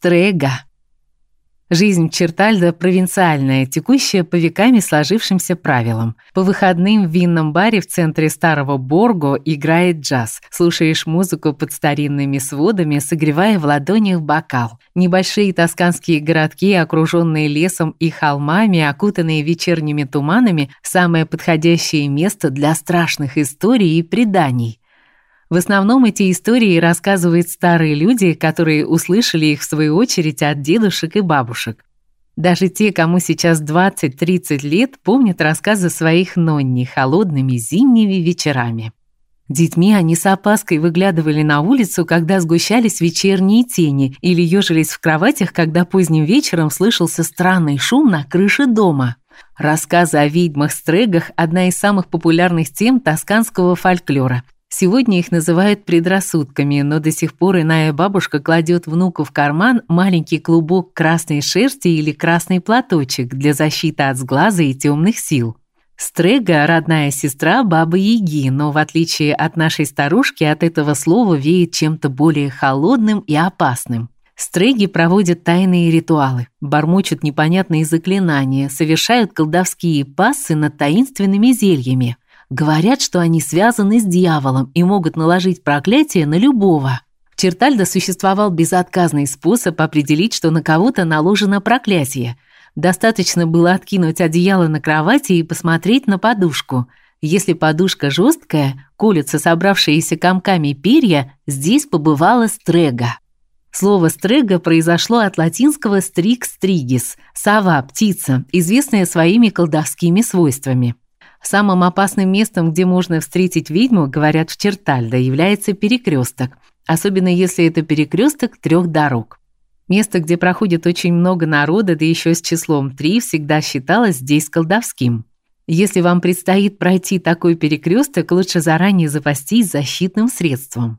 Стрега. Жизнь Чертальда провинциальная, текущая по веками сложившимся правилам. По выходным в винном баре в центре старого Борго играет джаз. Слушаешь музыку под старинными сводами, согревая в ладонях бокал. Небольшие тосканские городки, окруженные лесом и холмами, окутанные вечерними туманами, самое подходящее место для страшных историй и преданий. В основном эти истории рассказывают старые люди, которые услышали их в свою очередь от дедушек и бабушек. Даже те, кому сейчас 20-30 лет, помнят рассказы своих нонни холодными зимними вечерами. Детьми они с опаской выглядывали на улицу, когда сгущались вечерние тени, или ежились в кроватях, когда поздним вечером слышался странный шум на крыше дома. Рассказы о ведьмах-стрегах – одна из самых популярных тем тосканского фольклора – Сегодня их называют предрассудками, но до сих пор иная бабушка кладет внуку в карман маленький клубок красной шерсти или красный платочек для защиты от сглаза и темных сил. Стрега – родная сестра Бабы-Яги, но в отличие от нашей старушки, от этого слова веет чем-то более холодным и опасным. Стреги проводят тайные ритуалы, бормочут непонятные заклинания, совершают колдовские пассы над таинственными зельями – Говорят, что они связаны с дьяволом и могут наложить проклятие на любого. В Чертальдо существовал безотказный способ определить, что на кого-то наложено проклятие. Достаточно было откинуть одеяло на кровати и посмотреть на подушку. Если подушка жесткая, колются собравшиеся комками перья, здесь побывала стрега. Слово стрега произошло от латинского strix strigis – сова, птица, известная своими колдовскими свойствами. Самым опасным местом, где можно встретить ведьму, говорят в Чертальдо, является перекресток, особенно если это перекресток трех дорог. Место, где проходит очень много народа, да еще с числом три, всегда считалось здесь колдовским. Если вам предстоит пройти такой перекресток, лучше заранее запастись защитным средством.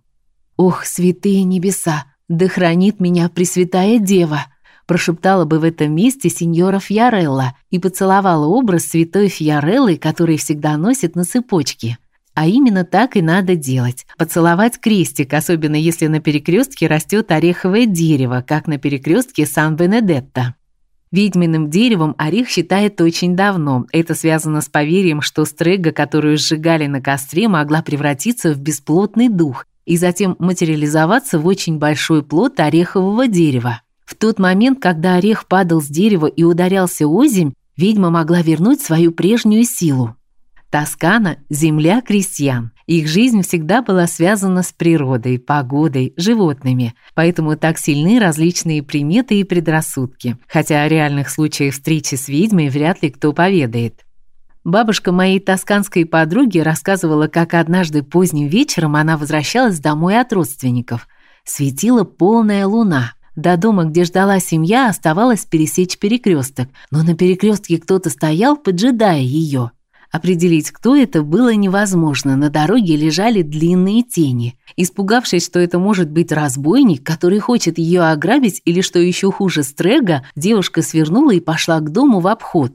Ох, святые небеса, да хранит меня Пресвятая Дева, прошептала бы в этом месте сеньора Фьярелла и поцеловала образ святой Фьяреллы, который всегда носит на цепочке. А именно так и надо делать. Поцеловать крестик, особенно если на перекрестке растет ореховое дерево, как на перекрестке Сан-Бенедетто. Ведьминым деревом орех считают очень давно. Это связано с поверьем, что стрега, которую сжигали на костре, могла превратиться в бесплотный дух и затем материализоваться в очень большой плод орехового дерева. В тот момент, когда орех падал с дерева и ударялся озимь, ведьма могла вернуть свою прежнюю силу. Тоскана – земля крестьян. Их жизнь всегда была связана с природой, погодой, животными, поэтому так сильны различные приметы и предрассудки, хотя о реальных случаях встречи с ведьмой вряд ли кто поведает. Бабушка моей тосканской подруги рассказывала, как однажды поздним вечером она возвращалась домой от родственников. Светила полная луна – до дома, где ждала семья, оставалось пересечь перекресток, но на перекрестке кто-то стоял, поджидая ее. Определить, кто это, было невозможно. На дороге лежали длинные тени. Испугавшись, что это может быть разбойник, который хочет ее ограбить или что еще хуже, стрега, девушка свернула и пошла к дому в обход.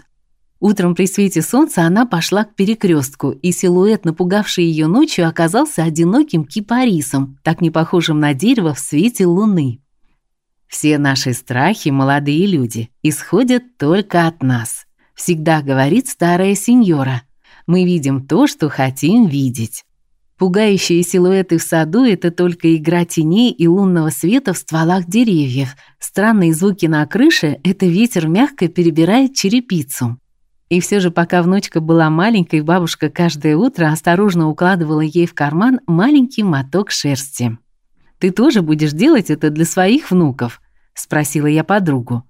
Утром при свете солнца она пошла к перекрестку, и силуэт, напугавший ее ночью, оказался одиноким кипарисом, так не похожим на дерево в свете луны. Все наши страхи, молодые люди, исходят только от нас. Всегда говорит старая сеньора. Мы видим то, что хотим видеть. Пугающие силуэты в саду это только игра теней и лунного света в стволах деревьев. Странные звуки на крыше это ветер мягко перебирает черепицу. И все же, пока внучка была маленькой, бабушка каждое утро осторожно укладывала ей в карман маленький моток шерсти. Ты тоже будешь делать это для своих внуков, спросила я подругу.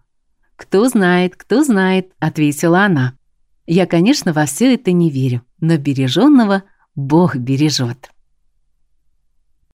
Кто знает, кто знает, ответила она. Я, конечно, во все это не верю, но береженного Бог бережет.